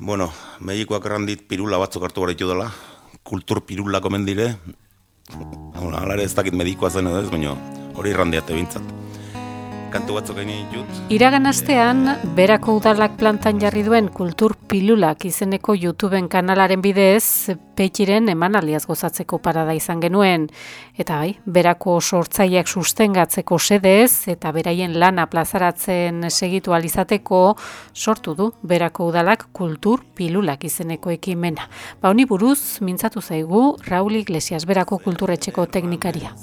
Bueno, medikoak errandit pirula batzuk hartu gara dela, kultur pirula komen dire, hala ez dakit medikoa zen edo ez, baina hori errandiate bintzat kantu batzuk egin ditut. Iragan astean, berako udalak plantan jarri duen kultur pilulak izeneko YouTubeen kanalaren bidez, peitiren eman aliaz gozatzeko parada izan genuen. Eta bai, berako sortzaileak sustengatzeko sedez eta beraien lana plazaratzen segitu alizateko sortu du berako udalak kultur pilulak izeneko ekimena. Ba honi buruz, mintzatu zaigu, Raul Iglesias berako kulturetxeko teknikaria.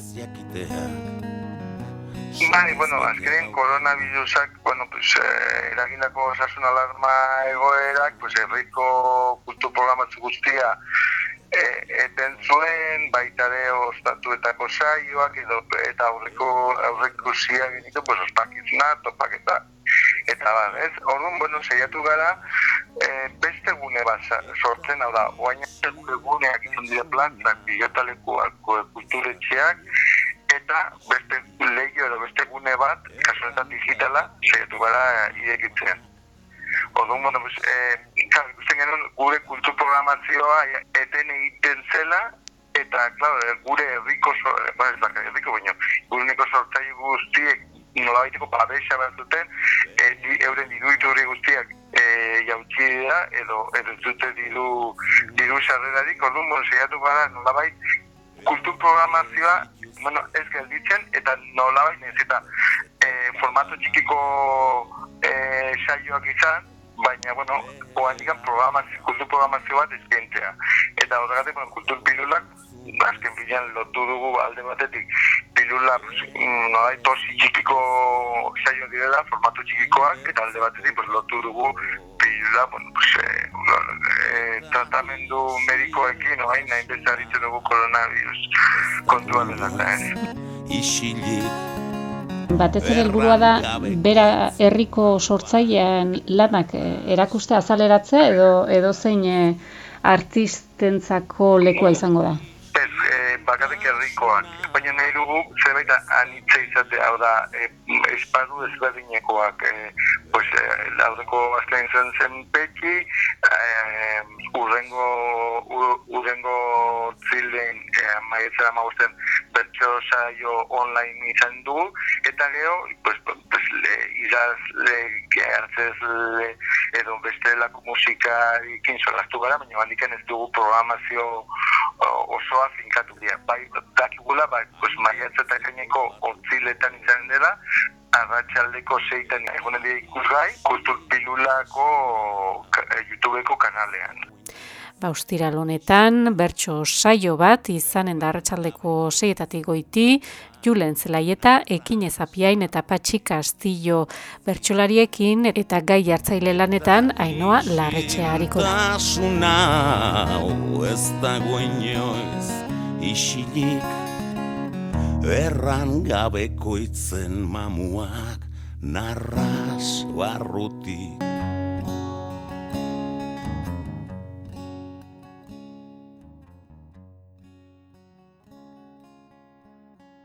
Bai, bueno, azkeren koronavirusak, bueno, pues, eh, eragindako osasun alarma egoerak, pues, erriko kultur programatzu guztia eh, eten zuen, baita ere ostatuetako saioak, edo, eta aurreko, aurreko ziak genitu, pues, ospakizuna, topaketa, eta bar, ez? Orduan, bueno, zeiatu gara, eh, beste gune bat sortzen, hau da, oain gune guneak izan dira plantak, bigotalekuak, kulturetxeak, eta beste legio edo beste gune bat, kasuetan digitala, segatu gara irekitzen. Orduan, bueno, pues, eh, ikusten genuen gure kultur programazioa eten egiten zela, eta, claro, gure erriko, ba, ez bakar erriko, baina, gure neko sortzai guztiek nola baiteko babesa bat duten, e, euren diruitu hori guztiak e, jautzi dira, edo, edo zute diru, diru sarrerarik, orduan, bueno, segatu gara, nola bait, kultur programazioa bueno, ez gelditzen, eta nola baina ez eta e, formatu txikiko e, saioak izan, baina, bueno, oan digan programazio, kultur programazio bat ezkentzea. Eta horregatik, bueno, kultur pilulak, azken bilan lotu dugu alde batetik, pilula, mm, nola tosi txikiko saio direla, formatu txikikoak, eta alde batetik, pues, lotu dugu pilula, bueno, pues, eh, e, tratamendu medikoekin, no, hain nahi bezaritzen dugu koronavirus kontuan dela, ez. Batez ere helburua da bera herriko sortzailean lanak eh, erakuste azaleratzea edo edo zein eh, artistentzako lekua izango da. Ez, eh, bakarrik herrikoak. Baina nahi dugu zerbait anitza izate, hau da, eh, espadu ezberdinekoak. Eh, pues, eh, laureko azten zen zen peki, eh, urrengo, urrengo zilen eh, maietzera magusten bertso saio online izan du, eta gero, pues, pues, le, izaz, le, gertzez, le, edo bestelako musika ikin solaztu gara, baina bandiken ez dugu programazio osoa finkatu dira. Bai, dakigula, bai, pues, maiatza eta gaineko ortziletan izan dela, arratxaldeko zeitan egonen dira ikusgai, kultur pilulako eh, YouTubeko kanalean. Baustira lonetan, bertso saio bat izanen da arratsaldeko seietatik goiti, Julen Zelaieta, Ekin Ezapiain eta Patxi Castillo bertsolariekin eta gai hartzaile lanetan ainoa larretxea hariko da. ez dago inoiz isilik erran gabeko itzen mamuak narras barrutik